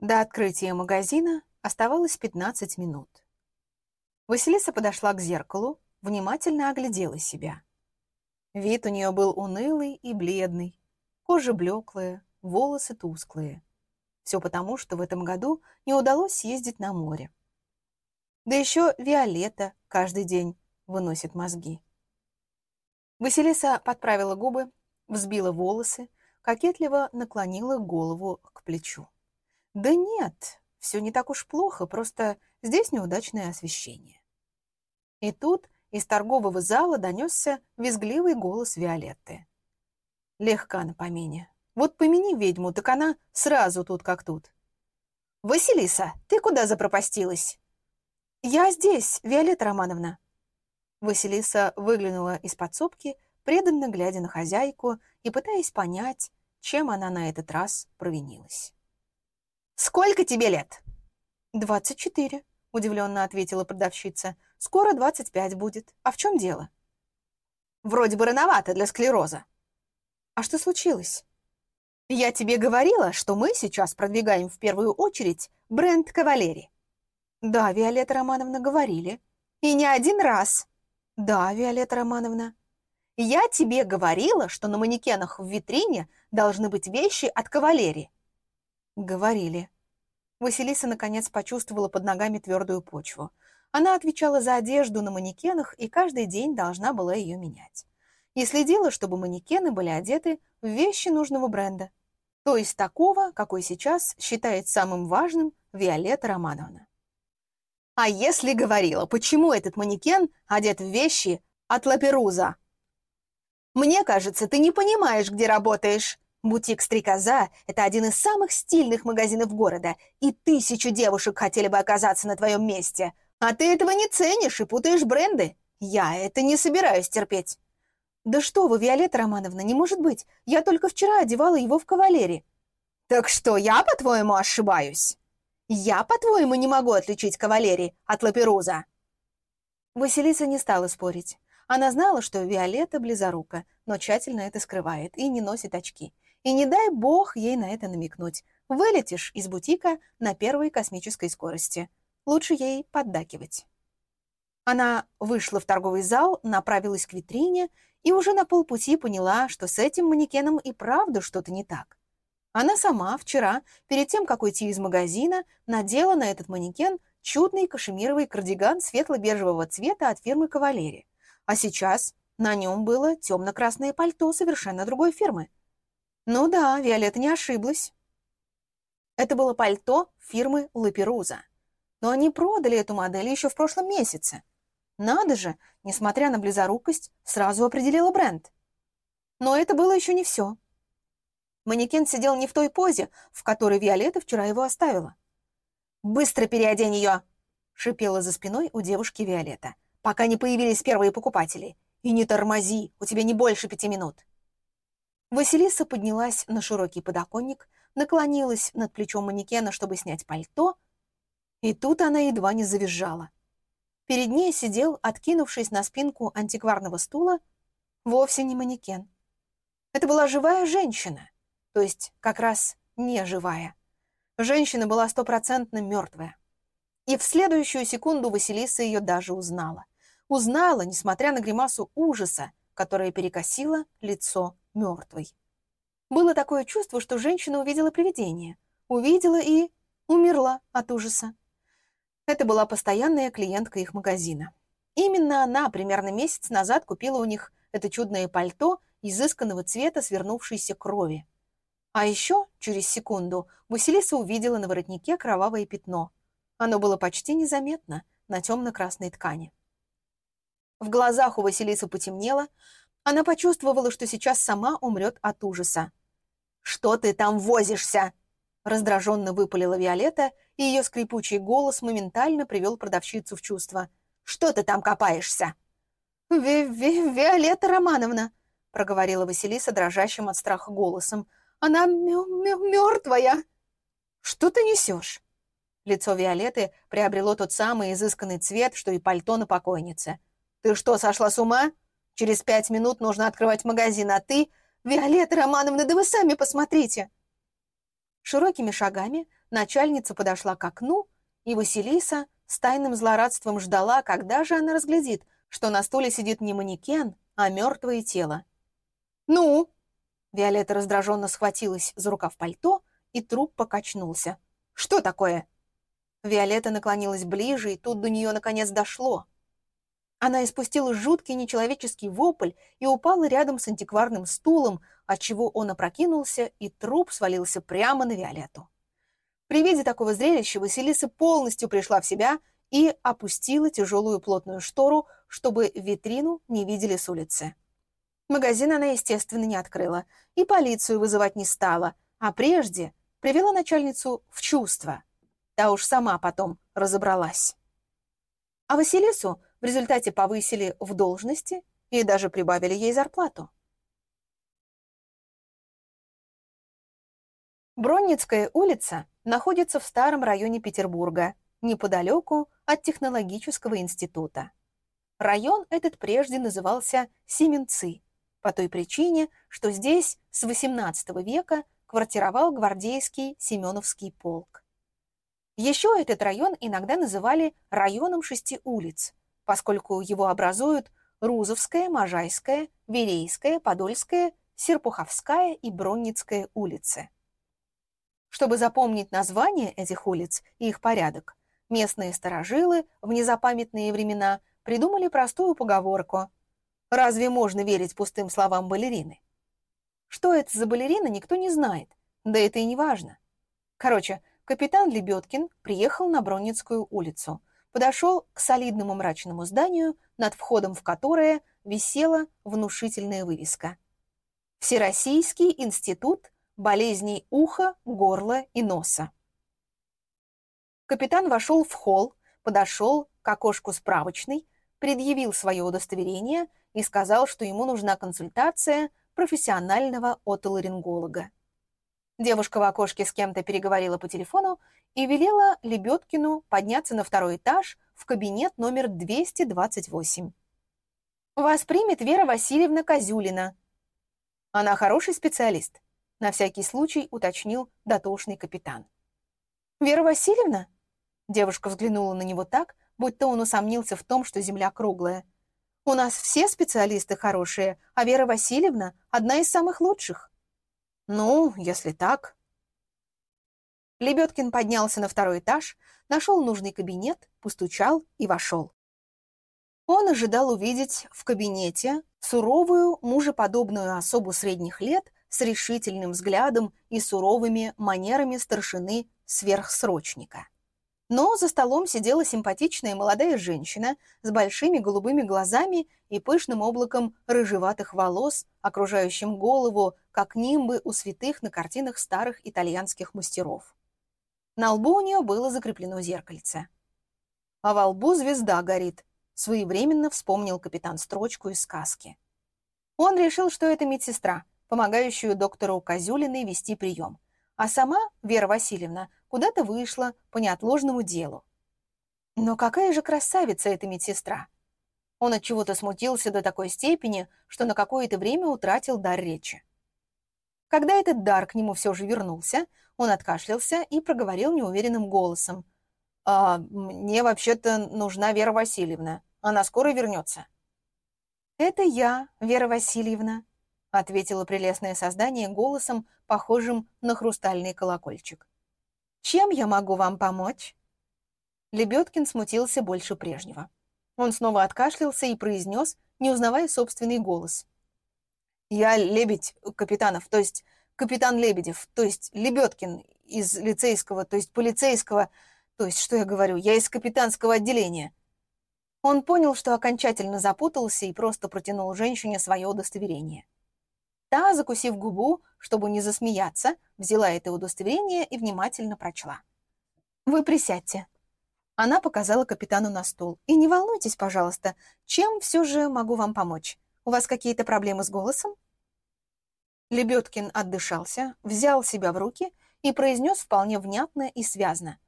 До открытия магазина оставалось 15 минут. Василиса подошла к зеркалу, внимательно оглядела себя. Вид у нее был унылый и бледный, кожа блеклая, волосы тусклые. Все потому, что в этом году не удалось съездить на море. Да еще Виолетта каждый день выносит мозги. Василиса подправила губы, взбила волосы, кокетливо наклонила голову к плечу. Да нет, все не так уж плохо, просто здесь неудачное освещение. И тут из торгового зала донесся визгливый голос Виолетты. Легка на помине. Вот помяни ведьму, так она сразу тут как тут. «Василиса, ты куда запропастилась?» «Я здесь, Виолетта Романовна». Василиса выглянула из подсобки, преданно глядя на хозяйку и пытаясь понять, чем она на этот раз провинилась. «Сколько тебе лет?» «Двадцать четыре», — удивленно ответила продавщица. «Скоро двадцать пять будет. А в чем дело?» «Вроде бы рановато для склероза». «А что случилось?» Я тебе говорила, что мы сейчас продвигаем в первую очередь бренд «Кавалери». Да, Виолетта Романовна, говорили. И не один раз. Да, Виолетта Романовна. Я тебе говорила, что на манекенах в витрине должны быть вещи от «Кавалери». Говорили. Василиса наконец почувствовала под ногами твердую почву. Она отвечала за одежду на манекенах и каждый день должна была ее менять и следила, чтобы манекены были одеты в вещи нужного бренда, то есть такого, какой сейчас считает самым важным Виолетта Романовна. А если говорила, почему этот манекен одет в вещи от Лаперуза? Мне кажется, ты не понимаешь, где работаешь. Бутик «Стрекоза» — это один из самых стильных магазинов города, и тысячу девушек хотели бы оказаться на твоем месте. А ты этого не ценишь и путаешь бренды. Я это не собираюсь терпеть. «Да что вы, Виолетта Романовна, не может быть! Я только вчера одевала его в кавалере». «Так что, я, по-твоему, ошибаюсь? Я, по-твоему, не могу отличить кавалери от лаперуза?» Василиса не стала спорить. Она знала, что Виолетта близорука, но тщательно это скрывает и не носит очки. И не дай бог ей на это намекнуть. Вылетишь из бутика на первой космической скорости. Лучше ей поддакивать. Она вышла в торговый зал, направилась к витрине и уже на полпути поняла, что с этим манекеном и правда что-то не так. Она сама вчера, перед тем, как уйти из магазина, надела на этот манекен чудный кашемировый кардиган светло-бежевого цвета от фирмы «Кавалери». А сейчас на нем было темно-красное пальто совершенно другой фирмы. Ну да, Виолетта не ошиблась. Это было пальто фирмы «Лаперуза». Но они продали эту модель еще в прошлом месяце. Надо же, несмотря на близорукость, сразу определила бренд. Но это было еще не все. Манекен сидел не в той позе, в которой Виолетта вчера его оставила. «Быстро переодень ее!» — шипела за спиной у девушки Виолетта, пока не появились первые покупатели. «И не тормози, у тебя не больше пяти минут». Василиса поднялась на широкий подоконник, наклонилась над плечом манекена, чтобы снять пальто, и тут она едва не завизжала. Перед ней сидел, откинувшись на спинку антикварного стула, вовсе не манекен. Это была живая женщина, то есть как раз не живая. Женщина была стопроцентно мертвая. И в следующую секунду Василиса ее даже узнала. Узнала, несмотря на гримасу ужаса, которая перекосила лицо мертвой. Было такое чувство, что женщина увидела привидение. Увидела и умерла от ужаса. Это была постоянная клиентка их магазина. Именно она примерно месяц назад купила у них это чудное пальто изысканного цвета свернувшейся крови. А еще, через секунду, Василиса увидела на воротнике кровавое пятно. Оно было почти незаметно на темно-красной ткани. В глазах у Василисы потемнело, она почувствовала, что сейчас сама умрет от ужаса. «Что ты там возишься?» Раздраженно выпалила Виолетта, и ее скрипучий голос моментально привел продавщицу в чувство. «Что ты там копаешься?» Ви -ви «Виолетта Романовна», — проговорила Василиса дрожащим от страха голосом. «Она мертвая!» «Что ты несешь?» Лицо Виолетты приобрело тот самый изысканный цвет, что и пальто на покойнице. «Ты что, сошла с ума? Через пять минут нужно открывать магазин, а ты...» «Виолетта Романовна, да вы сами посмотрите!» Широкими шагами начальница подошла к окну, и Василиса с тайным злорадством ждала, когда же она разглядит, что на стуле сидит не манекен, а мертвое тело. «Ну?» Виолетта раздраженно схватилась за рукав пальто, и труп покачнулся. «Что такое?» Виолетта наклонилась ближе, и тут до нее наконец дошло. Она испустила жуткий нечеловеческий вопль и упала рядом с антикварным стулом, отчего он опрокинулся, и труп свалился прямо на Виолетту. При виде такого зрелища Василиса полностью пришла в себя и опустила тяжелую плотную штору, чтобы витрину не видели с улицы. Магазин она, естественно, не открыла и полицию вызывать не стала, а прежде привела начальницу в чувство. Та уж сама потом разобралась. А Василису в результате повысили в должности и даже прибавили ей зарплату. Бронницкая улица находится в старом районе Петербурга, неподалеку от технологического института. Район этот прежде назывался Семенцы, по той причине, что здесь с XVIII века квартировал гвардейский Семеновский полк. Еще этот район иногда называли районом шести улиц, поскольку его образуют Рузовская, Можайская, Верейская, Подольская, Серпуховская и Бронницкая улицы. Чтобы запомнить названия этих улиц и их порядок, местные старожилы в незапамятные времена придумали простую поговорку «Разве можно верить пустым словам балерины?» Что это за балерина, никто не знает, да это и не важно. Короче, капитан Лебедкин приехал на Бронницкую улицу, подошел к солидному мрачному зданию, над входом в которое висела внушительная вывеска. Всероссийский институт болезней уха, горла и носа. Капитан вошел в холл, подошел к окошку справочной, предъявил свое удостоверение и сказал, что ему нужна консультация профессионального отоларинголога. Девушка в окошке с кем-то переговорила по телефону и велела Лебедкину подняться на второй этаж в кабинет номер 228. «Вас примет Вера Васильевна Козюлина. Она хороший специалист?» На всякий случай уточнил дотошный капитан. «Вера Васильевна?» Девушка взглянула на него так, будто он усомнился в том, что земля круглая. «У нас все специалисты хорошие, а Вера Васильевна — одна из самых лучших». «Ну, если так...» Лебедкин поднялся на второй этаж, нашел нужный кабинет, постучал и вошел. Он ожидал увидеть в кабинете суровую, мужеподобную особу средних лет с решительным взглядом и суровыми манерами старшины сверхсрочника. Но за столом сидела симпатичная молодая женщина с большими голубыми глазами и пышным облаком рыжеватых волос, окружающим голову, как нимбы у святых на картинах старых итальянских мастеров. На лбу у нее было закреплено зеркальце. А во лбу звезда горит, своевременно вспомнил капитан строчку из сказки. Он решил, что это медсестра — помогающую доктору Козюлиной вести прием. А сама, Вера Васильевна, куда-то вышла по неотложному делу. Но какая же красавица эта медсестра! Он от чего-то смутился до такой степени, что на какое-то время утратил дар речи. Когда этот дар к нему все же вернулся, он откашлялся и проговорил неуверенным голосом. «А, «Мне вообще-то нужна Вера Васильевна. Она скоро вернется». «Это я, Вера Васильевна», ответило прелестное создание голосом, похожим на хрустальный колокольчик. «Чем я могу вам помочь?» Лебедкин смутился больше прежнего. Он снова откашлялся и произнес, не узнавая собственный голос. «Я Лебедь Капитанов, то есть капитан Лебедев, то есть Лебедкин из лицейского, то есть полицейского, то есть, что я говорю, я из капитанского отделения». Он понял, что окончательно запутался и просто протянул женщине свое удостоверение. Та, закусив губу, чтобы не засмеяться, взяла это удостоверение и внимательно прочла. «Вы присядьте». Она показала капитану на стул. «И не волнуйтесь, пожалуйста, чем все же могу вам помочь? У вас какие-то проблемы с голосом?» Лебедкин отдышался, взял себя в руки и произнес вполне внятно и связно.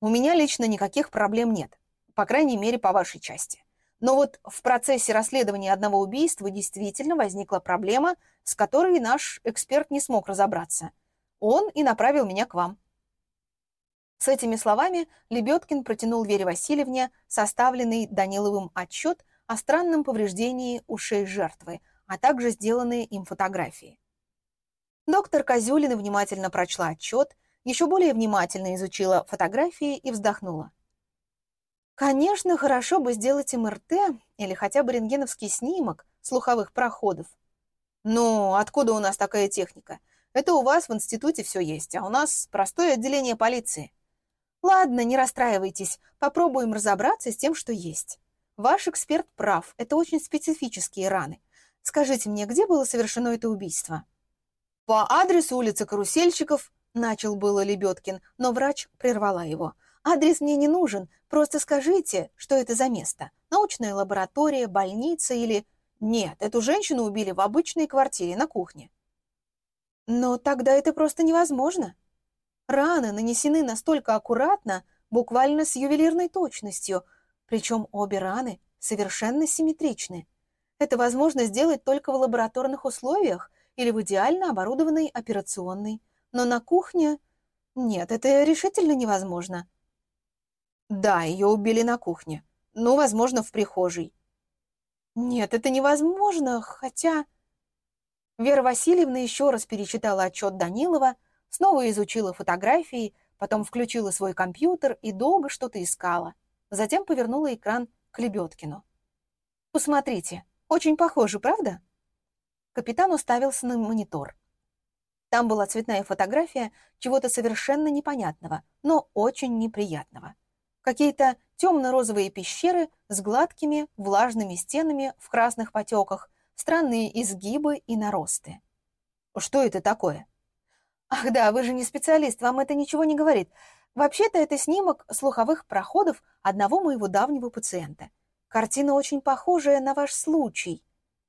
«У меня лично никаких проблем нет, по крайней мере, по вашей части. Но вот в процессе расследования одного убийства действительно возникла проблема, с которой наш эксперт не смог разобраться. Он и направил меня к вам. С этими словами Лебедкин протянул Вере Васильевне составленный Даниловым отчет о странном повреждении ушей жертвы, а также сделанные им фотографии. Доктор Козюлина внимательно прочла отчет, еще более внимательно изучила фотографии и вздохнула. Конечно, хорошо бы сделать МРТ или хотя бы рентгеновский снимок слуховых проходов. Но откуда у нас такая техника? Это у вас в институте все есть, а у нас простое отделение полиции. Ладно, не расстраивайтесь, попробуем разобраться с тем, что есть. Ваш эксперт прав, это очень специфические раны. Скажите мне, где было совершено это убийство? По адресу улицы Карусельщиков, начал было Лебедкин, но врач прервала его. Адрес мне не нужен, просто скажите, что это за место. Научная лаборатория, больница или... Нет, эту женщину убили в обычной квартире на кухне. Но тогда это просто невозможно. Раны нанесены настолько аккуратно, буквально с ювелирной точностью, причем обе раны совершенно симметричны. Это возможно сделать только в лабораторных условиях или в идеально оборудованной операционной. Но на кухне... Нет, это решительно невозможно. Да, ее убили на кухне. Ну, возможно, в прихожей. Нет, это невозможно, хотя... Вера Васильевна еще раз перечитала отчет Данилова, снова изучила фотографии, потом включила свой компьютер и долго что-то искала. Затем повернула экран к Лебедкину. «Посмотрите, очень похоже, правда?» Капитан уставился на монитор. Там была цветная фотография чего-то совершенно непонятного, но очень неприятного. Какие-то темно-розовые пещеры с гладкими, влажными стенами в красных потеках, странные изгибы и наросты. Что это такое? Ах да, вы же не специалист, вам это ничего не говорит. Вообще-то это снимок слуховых проходов одного моего давнего пациента. Картина очень похожая на ваш случай.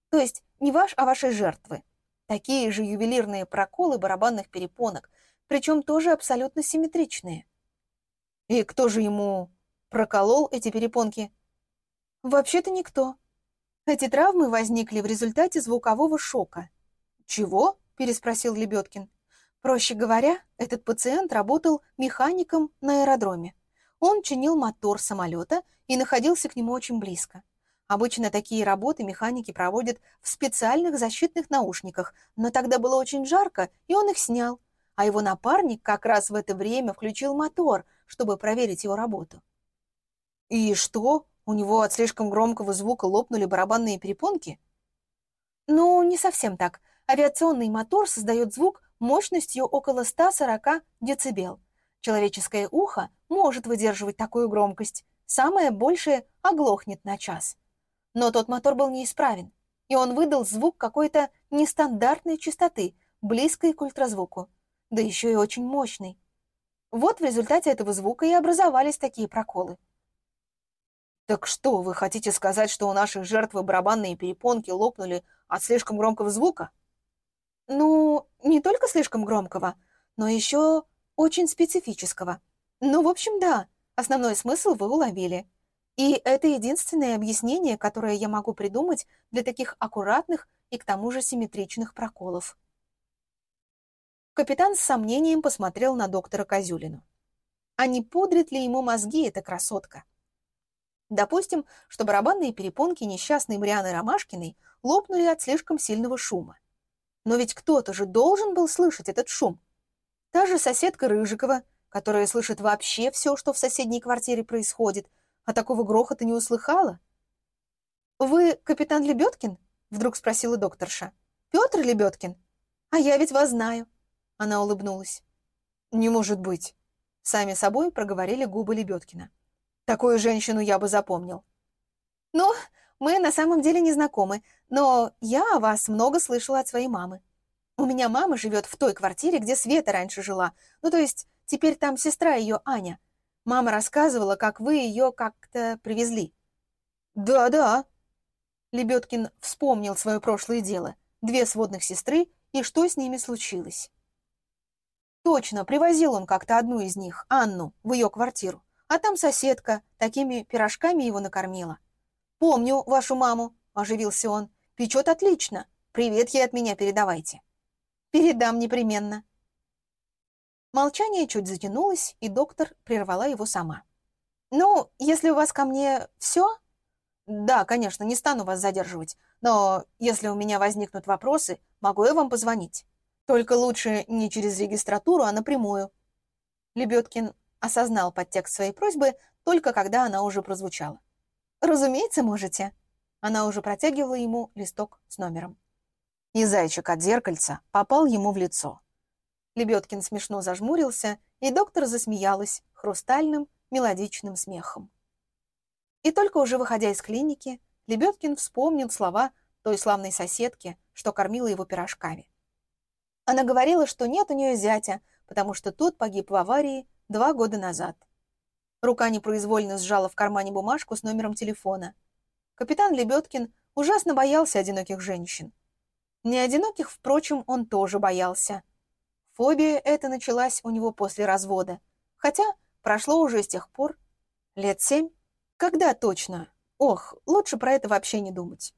То есть не ваш, а вашей жертвы. Такие же ювелирные проколы барабанных перепонок, причем тоже абсолютно симметричные. И кто же ему проколол эти перепонки? Вообще-то никто. Эти травмы возникли в результате звукового шока. Чего? переспросил Лебедкин. Проще говоря, этот пациент работал механиком на аэродроме. Он чинил мотор самолета и находился к нему очень близко. Обычно такие работы механики проводят в специальных защитных наушниках, но тогда было очень жарко, и он их снял. А его напарник как раз в это время включил мотор, чтобы проверить его работу. И что? У него от слишком громкого звука лопнули барабанные перепонки? Ну, не совсем так. Авиационный мотор создает звук мощностью около 140 дБ. Человеческое ухо может выдерживать такую громкость. Самое большее оглохнет на час. Но тот мотор был неисправен, и он выдал звук какой-то нестандартной частоты, близкой к ультразвуку, да еще и очень мощный. Вот в результате этого звука и образовались такие проколы. «Так что, вы хотите сказать, что у нашей жертвы барабанные перепонки лопнули от слишком громкого звука?» «Ну, не только слишком громкого, но еще очень специфического. Ну, в общем, да, основной смысл вы уловили. И это единственное объяснение, которое я могу придумать для таких аккуратных и к тому же симметричных проколов». Капитан с сомнением посмотрел на доктора Козюлину. А не пудрит ли ему мозги эта красотка? Допустим, что барабанные перепонки несчастной Марианы Ромашкиной лопнули от слишком сильного шума. Но ведь кто-то же должен был слышать этот шум. Та же соседка Рыжикова, которая слышит вообще все, что в соседней квартире происходит, а такого грохота не услыхала. «Вы капитан Лебедкин?» — вдруг спросила докторша. «Петр Лебедкин? А я ведь вас знаю. Она улыбнулась. «Не может быть!» Сами собой проговорили губы Лебедкина. «Такую женщину я бы запомнил». «Ну, мы на самом деле не знакомы, но я о вас много слышала от своей мамы. У меня мама живет в той квартире, где Света раньше жила. Ну, то есть теперь там сестра ее, Аня. Мама рассказывала, как вы ее как-то привезли». «Да-да». Лебедкин вспомнил свое прошлое дело. Две сводных сестры и что с ними случилось. Точно, привозил он как-то одну из них, Анну, в ее квартиру. А там соседка такими пирожками его накормила. «Помню вашу маму», — оживился он. «Печет отлично. Привет ей от меня передавайте». «Передам непременно», Молчание чуть затянулось, и доктор прервала его сама. «Ну, если у вас ко мне все...» «Да, конечно, не стану вас задерживать, но если у меня возникнут вопросы, могу я вам позвонить. Только лучше не через регистратуру, а напрямую». Лебедкин осознал подтекст своей просьбы только когда она уже прозвучала. «Разумеется, можете». Она уже протягивала ему листок с номером. И зайчик от зеркальца попал ему в лицо. Лебедкин смешно зажмурился, и доктор засмеялась хрустальным, мелодичным смехом. И только уже выходя из клиники, Лебедкин вспомнил слова той славной соседки, что кормила его пирожками. Она говорила, что нет у нее зятя, потому что тот погиб в аварии два года назад. Рука непроизвольно сжала в кармане бумажку с номером телефона. Капитан Лебедкин ужасно боялся одиноких женщин. Не одиноких, впрочем, он тоже боялся. Фобия эта началась у него после развода, хотя прошло уже с тех пор лет семь. Когда точно? Ох, лучше про это вообще не думать.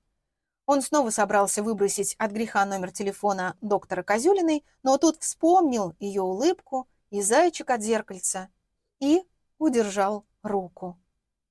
Он снова собрался выбросить от греха номер телефона доктора Козюлиной, но тут вспомнил ее улыбку и зайчик от зеркальца и удержал руку.